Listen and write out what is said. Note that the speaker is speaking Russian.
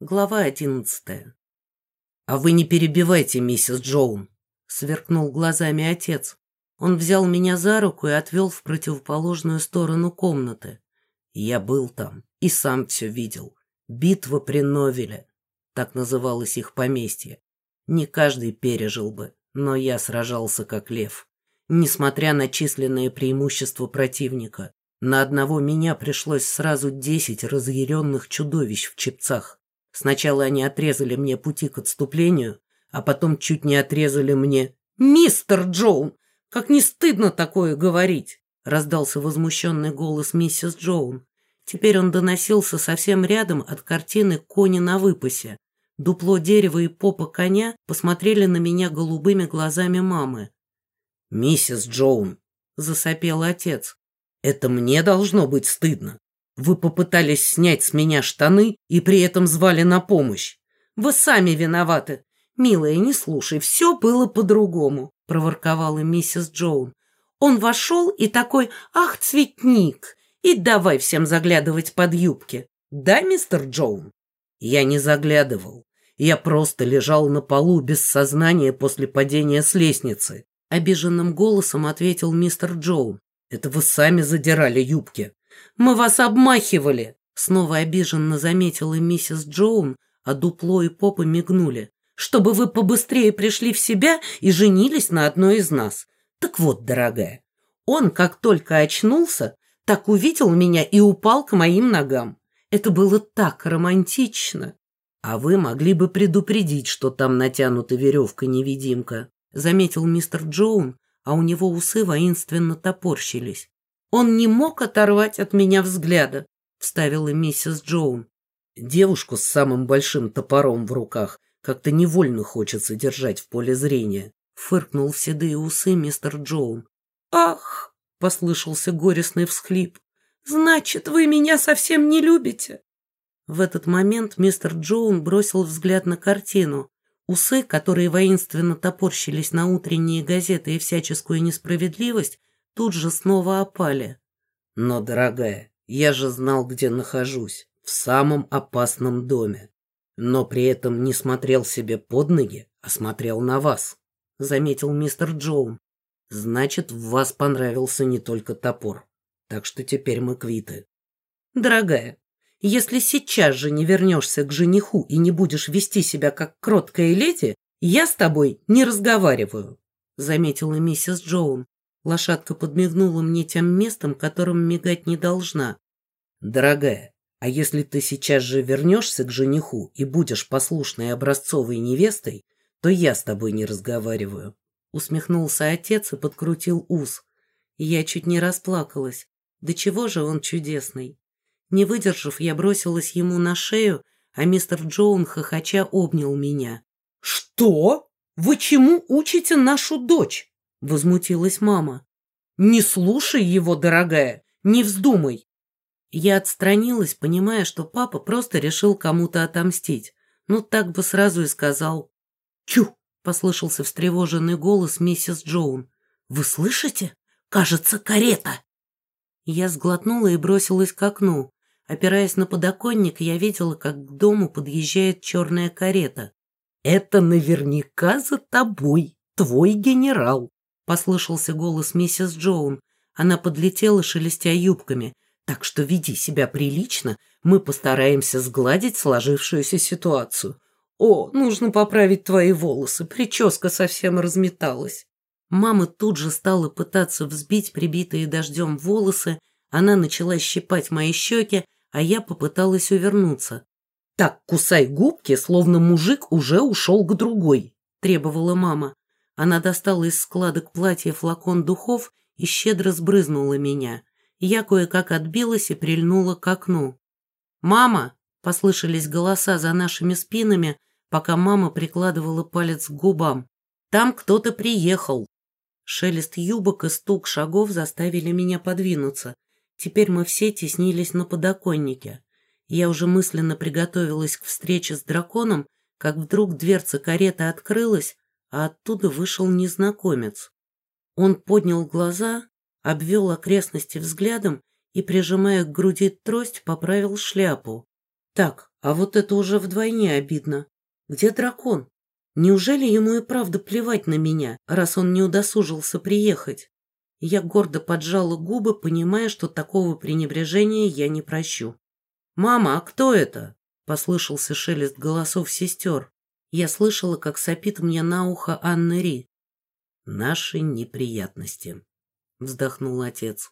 Глава одиннадцатая. «А вы не перебивайте, миссис Джоун!» — сверкнул глазами отец. Он взял меня за руку и отвел в противоположную сторону комнаты. Я был там и сам все видел. Битва при Новеле. Так называлось их поместье. Не каждый пережил бы, но я сражался как лев. Несмотря на численные преимущества противника, на одного меня пришлось сразу десять разъяренных чудовищ в чепцах. Сначала они отрезали мне пути к отступлению, а потом чуть не отрезали мне... «Мистер Джоун! Как не стыдно такое говорить!» раздался возмущенный голос миссис Джоун. Теперь он доносился совсем рядом от картины «Кони на выпасе». Дупло дерева и попа коня посмотрели на меня голубыми глазами мамы. «Миссис Джоун!» — засопел отец. «Это мне должно быть стыдно. Вы попытались снять с меня штаны и при этом звали на помощь. Вы сами виноваты. Милая, не слушай, все было по-другому, проворковала миссис Джоун. Он вошел и такой, ах, цветник, и давай всем заглядывать под юбки. Да, мистер Джоун? Я не заглядывал. Я просто лежал на полу без сознания после падения с лестницы. Обиженным голосом ответил мистер Джоун. Это вы сами задирали юбки. Мы вас обмахивали!» Снова обиженно заметила миссис Джоун, а дупло и попы мигнули. «Чтобы вы побыстрее пришли в себя и женились на одной из нас. Так вот, дорогая, он, как только очнулся, так увидел меня и упал к моим ногам. Это было так романтично. А вы могли бы предупредить, что там натянута веревка-невидимка, заметил мистер Джоун, а у него усы воинственно топорщились. Он не мог оторвать от меня взгляда, вставила миссис Джоун. Девушку с самым большим топором в руках как-то невольно хочется держать в поле зрения, фыркнул в седые усы мистер Джоун. Ах, послышался горестный всхлип. Значит, вы меня совсем не любите. В этот момент мистер Джоун бросил взгляд на картину. Усы, которые воинственно топорщились на утренние газеты и всяческую несправедливость, тут же снова опали. Но, дорогая, я же знал, где нахожусь, в самом опасном доме. Но при этом не смотрел себе под ноги, а смотрел на вас, заметил мистер Джоун. Значит, в вас понравился не только топор. Так что теперь мы квиты. Дорогая, если сейчас же не вернешься к жениху и не будешь вести себя как кроткая леди, я с тобой не разговариваю, заметила миссис Джоун. Лошадка подмигнула мне тем местом, которым мигать не должна. «Дорогая, а если ты сейчас же вернешься к жениху и будешь послушной образцовой невестой, то я с тобой не разговариваю». Усмехнулся отец и подкрутил ус. Я чуть не расплакалась. Да чего же он чудесный. Не выдержав, я бросилась ему на шею, а мистер Джоун хохоча обнял меня. «Что? Вы чему учите нашу дочь?» — возмутилась мама. «Не слушай его, дорогая, не вздумай!» Я отстранилась, понимая, что папа просто решил кому-то отомстить. Ну, так бы сразу и сказал. «Тю!» — послышался встревоженный голос миссис Джоун. «Вы слышите? Кажется, карета!» Я сглотнула и бросилась к окну. Опираясь на подоконник, я видела, как к дому подъезжает черная карета. «Это наверняка за тобой, твой генерал!» Послышался голос миссис Джоун. Она подлетела, шелестя юбками. Так что веди себя прилично, мы постараемся сгладить сложившуюся ситуацию. О, нужно поправить твои волосы, прическа совсем разметалась. Мама тут же стала пытаться взбить прибитые дождем волосы, она начала щипать мои щеки, а я попыталась увернуться. «Так кусай губки, словно мужик уже ушел к другой», — требовала мама. Она достала из складок платья флакон духов и щедро сбрызнула меня. Я кое-как отбилась и прильнула к окну. «Мама!» — послышались голоса за нашими спинами, пока мама прикладывала палец к губам. «Там кто-то приехал!» Шелест юбок и стук шагов заставили меня подвинуться. Теперь мы все теснились на подоконнике. Я уже мысленно приготовилась к встрече с драконом, как вдруг дверца кареты открылась, а оттуда вышел незнакомец. Он поднял глаза, обвел окрестности взглядом и, прижимая к груди трость, поправил шляпу. Так, а вот это уже вдвойне обидно. Где дракон? Неужели ему и правда плевать на меня, раз он не удосужился приехать? Я гордо поджала губы, понимая, что такого пренебрежения я не прощу. «Мама, а кто это?» — послышался шелест голосов сестер. Я слышала, как сопит мне на ухо Анна Ри. «Наши неприятности», — вздохнул отец.